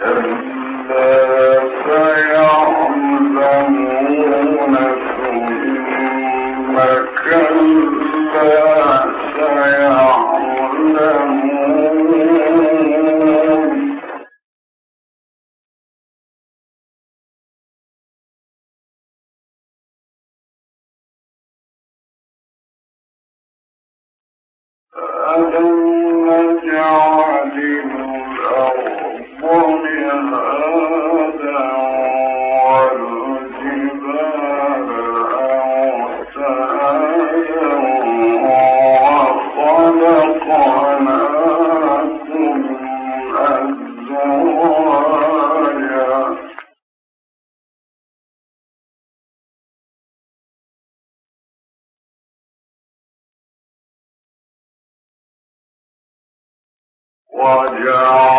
ألم وبنينا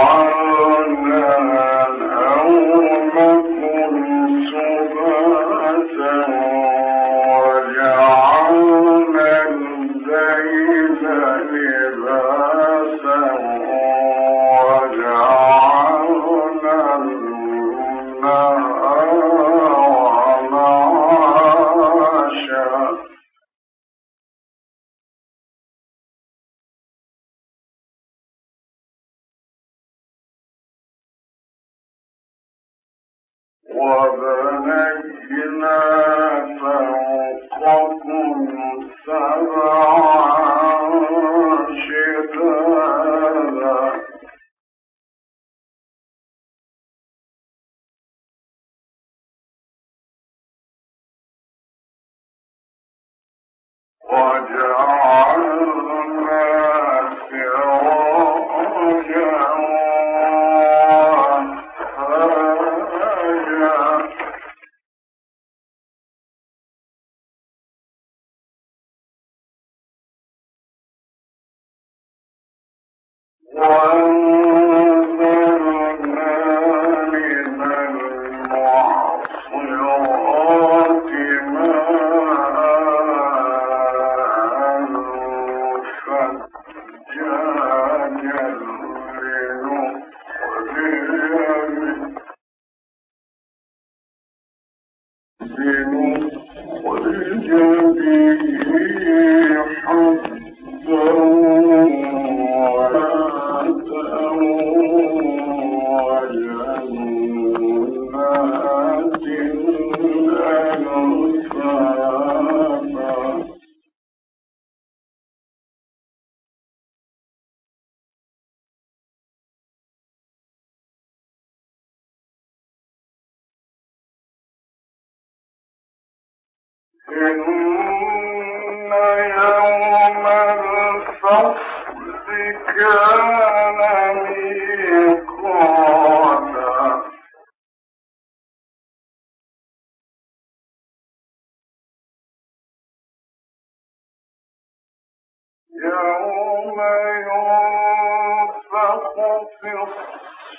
سبعا Yeah.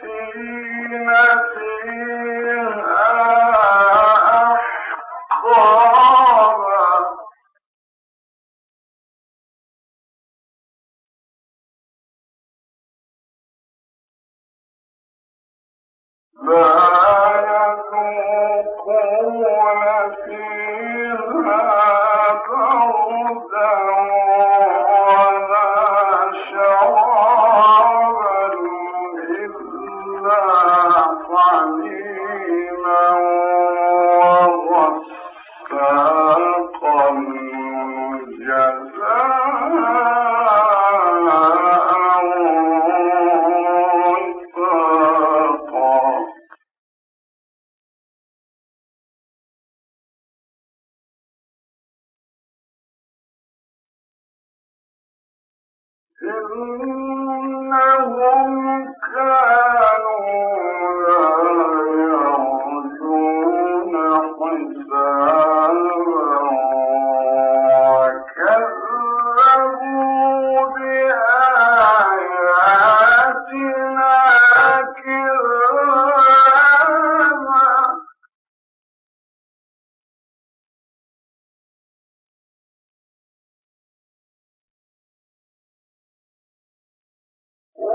فيها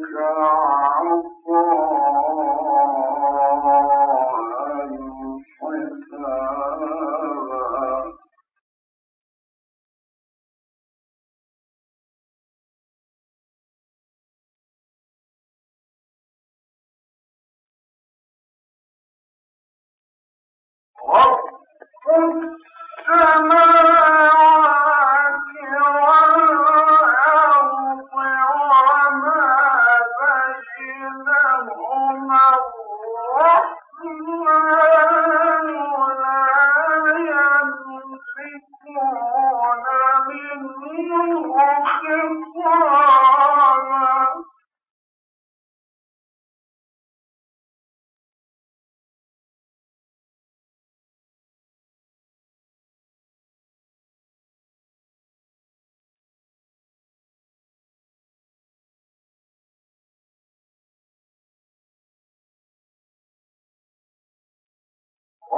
ذكرى عبد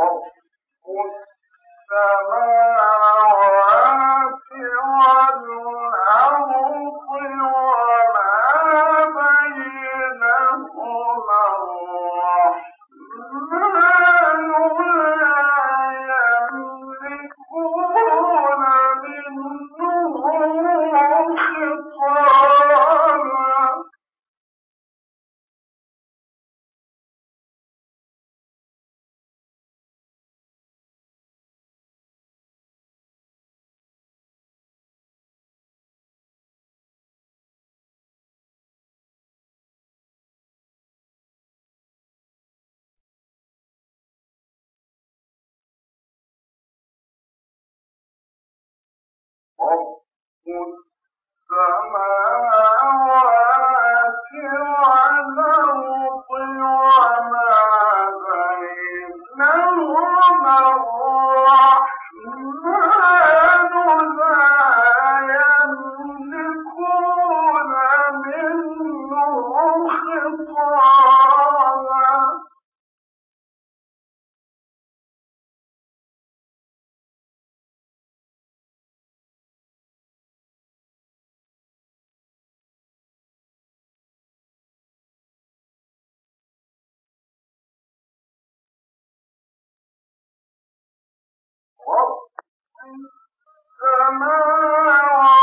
رب السماوات والأرض ربك فما هو السماوات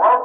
السماوات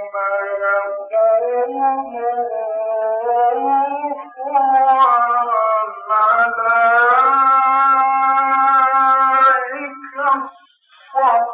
يسمعون فيها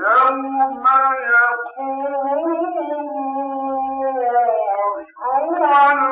يوم ذلك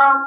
um,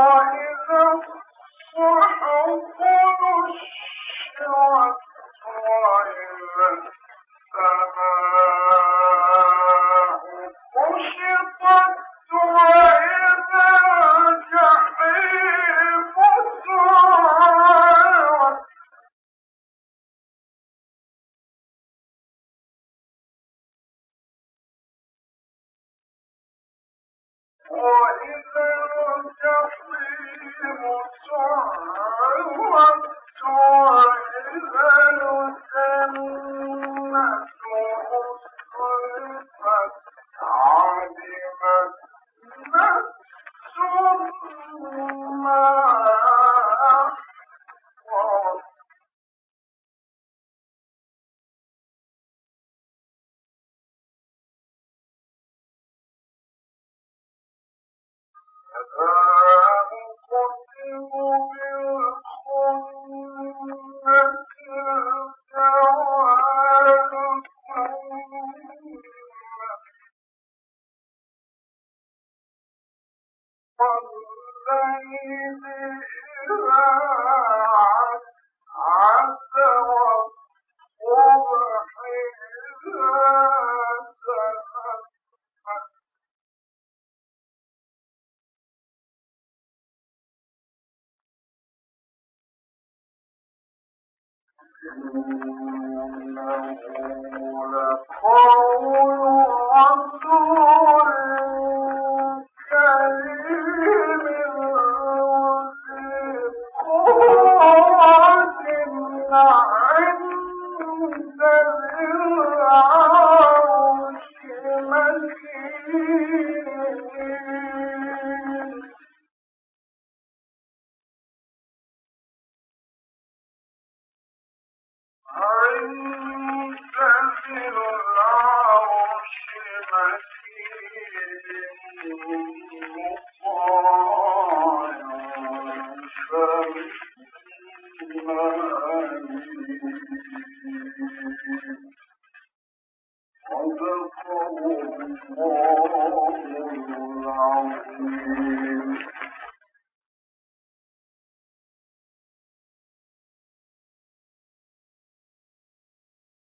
وإذا الوحوش حشرت وإذا Thank you.